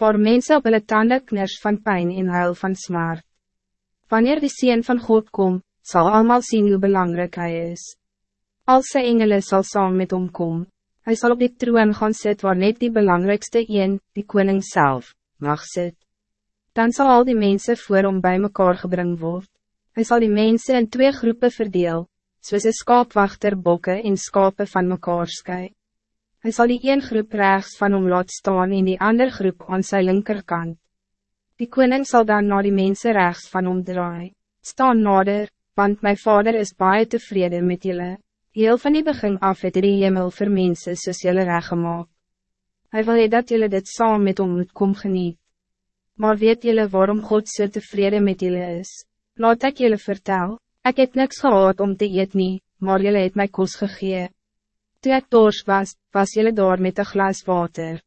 waar mensen op hulle tanden kners van pijn en huil van smaart. Wanneer die Seen van God kom, zal allemaal zien hoe belangrijk hij is. Al sy engele sal saam met hom kom, hy sal op die troon gaan sit waar net die belangrijkste een, die koning zelf, mag sit. Dan zal al die mensen voor hom bij mekaar gebring word. Hy sal die mensen in twee groepen verdeel, soos een skaapwachter bokke en skape van mekaar skei. Hy sal die een groep rechts van hom laat staan en die ander groep aan sy linkerkant. Die koning zal dan naar die mensen rechts van hom draai. Staan nader, want mijn vader is baie tevreden met jullie. Heel van die begin af het die hemel vir mense soos jylle reggemaak. Hy wil dat jullie dit saam met hom moet kom geniet. Maar weet jullie waarom God so tevreden met jullie is? Laat ik jullie vertel, ik heb niks gehad om te eten, nie, maar jullie het mij kos gegee. Toen ik dors was, was jullie door met een glas water.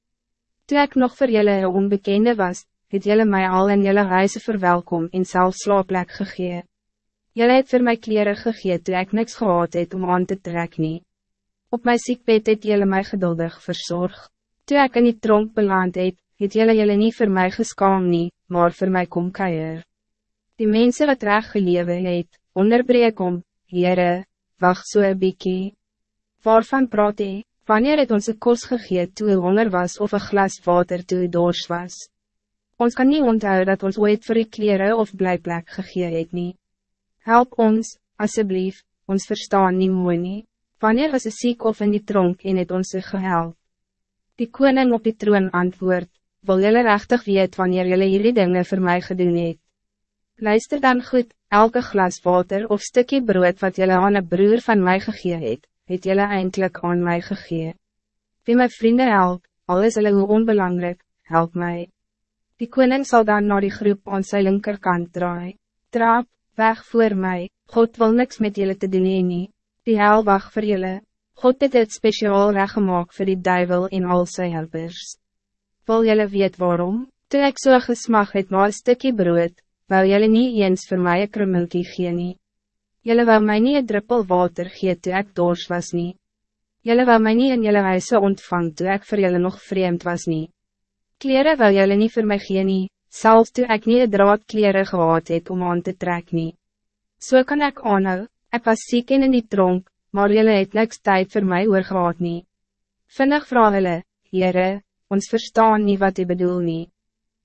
Toen ik nog voor jullie een onbekende was, het jullie mij al in jullie huizen verwelkom en zelf slaapplek gegee. Jullie het voor mij kleren gegee toen ik niks gehad het om aan te trekken. Op mijn ziekbed het jullie mij geduldig verzorg. Toen ik in die tronk beland het, het jullie jullie niet voor mij geskaam nie, maar voor mij kom keier. Die mensen wat reg gelewe het, onderbreek om, Heere, wacht so een bykie. Waarvan praat hy, wanneer het onze kos gegeet toe hy honger was of een glas water toe hy dors was? Ons kan niet onthouden dat ons ooit vir die kleren of blijplek gegee het nie. Help ons, alsjeblieft, ons verstaan niet mooi nie. Wanneer was een ziek of in die tronk en het ons gehelp? Die koning op die troon antwoord, wil jullie rechtig weet wanneer jullie hierdie dinge voor mij gedoen het? Luister dan goed, elke glas water of stukje brood wat jullie aan een broer van mij gegee het, het jullie eindelijk aan mij gegee. Wie mijn vrienden help, al is hulle hoe onbelangrijk, help mij. Die koning zal dan naar die groep aan sy linkerkant draai. Trap, weg voor mij, God wil niks met jullie te doen nie. Die hel wacht voor jullie. God het het speciaal recht gemaakt voor die duivel en al sy helpers. Wil jullie weet waarom? Toen ik zo so gesmag het na een stukje brood, wou jylle nie eens vir my een krummelkie gee nie. Jylle wou my nie een druppel water gee toe ek dors was nie. Jylle wou my nie in jylle huise ontvang toe ek vir jylle nog vreemd was nie. Kleren wou jylle nie vir my gee nie, selfs toe ek nie een draad kleren gehad het om aan te trek nie. So kan ek aanhou, ek was ziek en in die tronk, maar jylle het niks tijd voor mij oor gehad nie. Vinnig vraag hulle, Heere, ons verstaan niet wat u bedoel nie.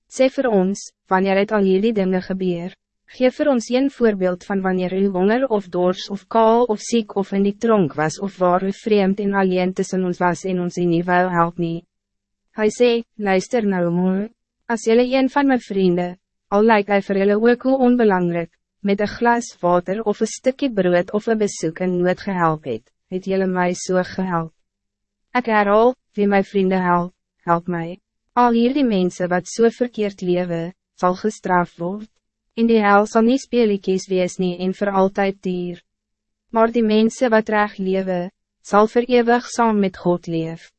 Sê voor ons, wanneer het al jullie dingen gebeur, geef voor ons een voorbeeld van wanneer u honger of dors of kaal of ziek of in die tronk was of waar u vreemd en alleen tussen ons was en ons in nie wou help nie. Hy sê, luister nou mooi, as jullie een van mijn vrienden, al lijkt hy vir julle ook hoe onbelangrijk, met een glas water of een stukje brood of een bezoek en nood gehelp het, het jullie mij so gehelp. Ik herhaal, wie mijn vrienden help, help mij. Al hier die mensen wat so verkeerd leven, zal gestraft worden. In die hel zal niet speelikies wees nie en voor altijd dier. Maar die mensen wat reg leven, zal voor eeuwig saam met God leven.